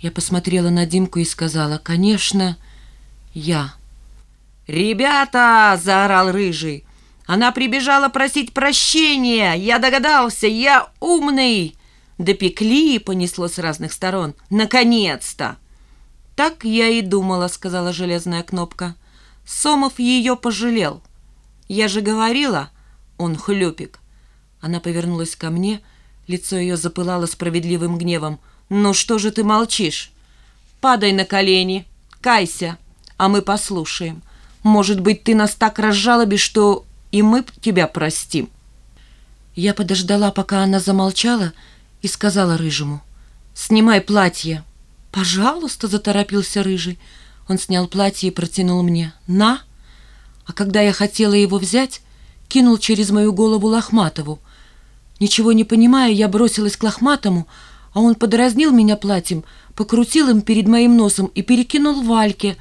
Я посмотрела на Димку и сказала, «Конечно, я». «Ребята!» — заорал Рыжий. «Она прибежала просить прощения! Я догадался! Я умный!» Допекли и понесло с разных сторон. «Наконец-то!» «Так я и думала», — сказала железная кнопка. «Сомов ее пожалел. Я же говорила, он хлюпик». Она повернулась ко мне, лицо ее запылало справедливым гневом. «Ну что же ты молчишь? Падай на колени, кайся, а мы послушаем. Может быть, ты нас так разжалобишь, что и мы тебя простим». Я подождала, пока она замолчала, и сказала Рыжему, «Снимай платье». «Пожалуйста», — заторопился Рыжий. Он снял платье и протянул мне. «На!» А когда я хотела его взять, кинул через мою голову Лохматову. Ничего не понимая, я бросилась к Лохматому, а он подразнил меня платьем, покрутил им перед моим носом и перекинул Вальке.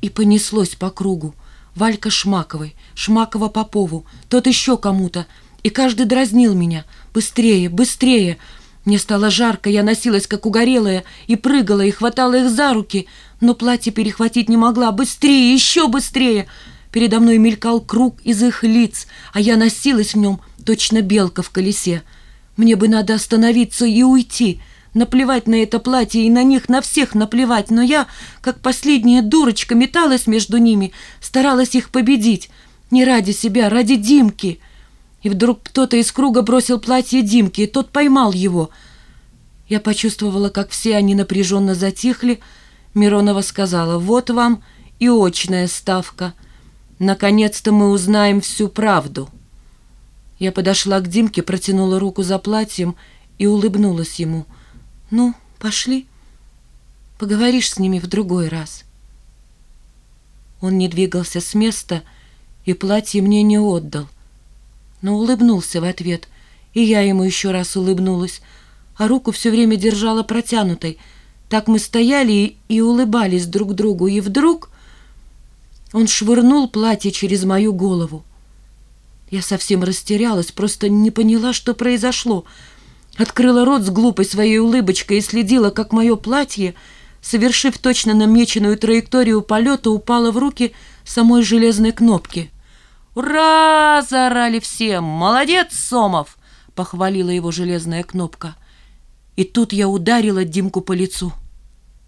И понеслось по кругу. Валька Шмаковой, Шмакова Попову, тот еще кому-то. И каждый дразнил меня. «Быстрее, быстрее!» Мне стало жарко, я носилась, как угорелая, и прыгала, и хватала их за руки, но платье перехватить не могла. «Быстрее, еще быстрее!» Передо мной мелькал круг из их лиц, а я носилась в нем, точно белка в колесе. Мне бы надо остановиться и уйти, наплевать на это платье и на них, на всех наплевать, но я, как последняя дурочка, металась между ними, старалась их победить. Не ради себя, ради Димки. И вдруг кто-то из круга бросил платье Димки, и тот поймал его. Я почувствовала, как все они напряженно затихли. Миронова сказала, вот вам и очная ставка. Наконец-то мы узнаем всю правду. Я подошла к Димке, протянула руку за платьем и улыбнулась ему. «Ну, пошли. Поговоришь с ними в другой раз». Он не двигался с места и платье мне не отдал, но улыбнулся в ответ, и я ему еще раз улыбнулась, а руку все время держала протянутой. Так мы стояли и, улыбались друг другу, и вдруг он швырнул платье через мою голову. Я совсем растерялась, просто не поняла, что произошло. Открыла рот с глупой своей улыбочкой и следила, как мое платье, совершив точно намеченную траекторию полета, упало в руки самой железной кнопки. «Ура!» — заорали все. «Молодец, Сомов!» — похвалила его железная кнопка. И тут я ударила Димку по лицу.